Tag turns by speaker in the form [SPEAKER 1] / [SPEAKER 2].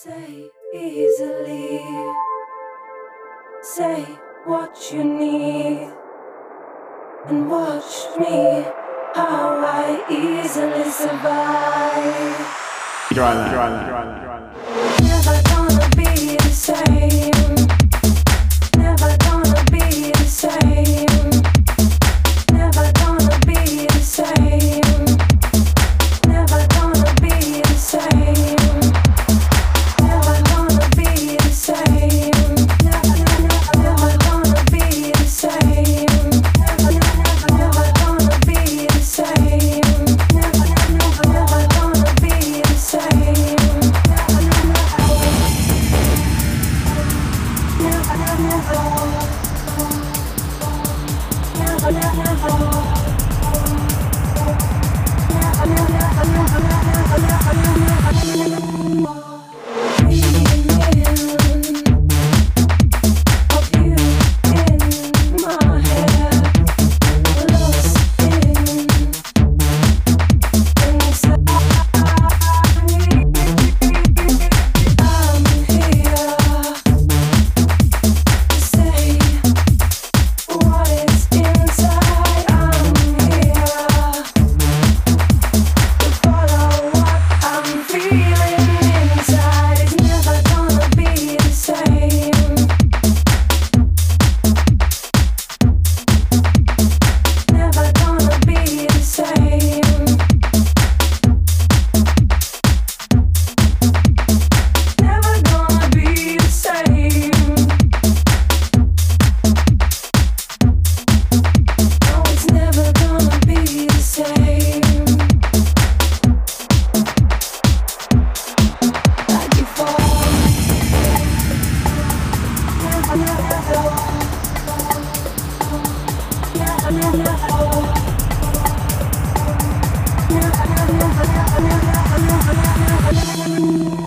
[SPEAKER 1] Say easily. Say what you need. And watch me how I easily survive.
[SPEAKER 2] Dry that. Dry that.
[SPEAKER 1] Never gonna be the same. Thank you.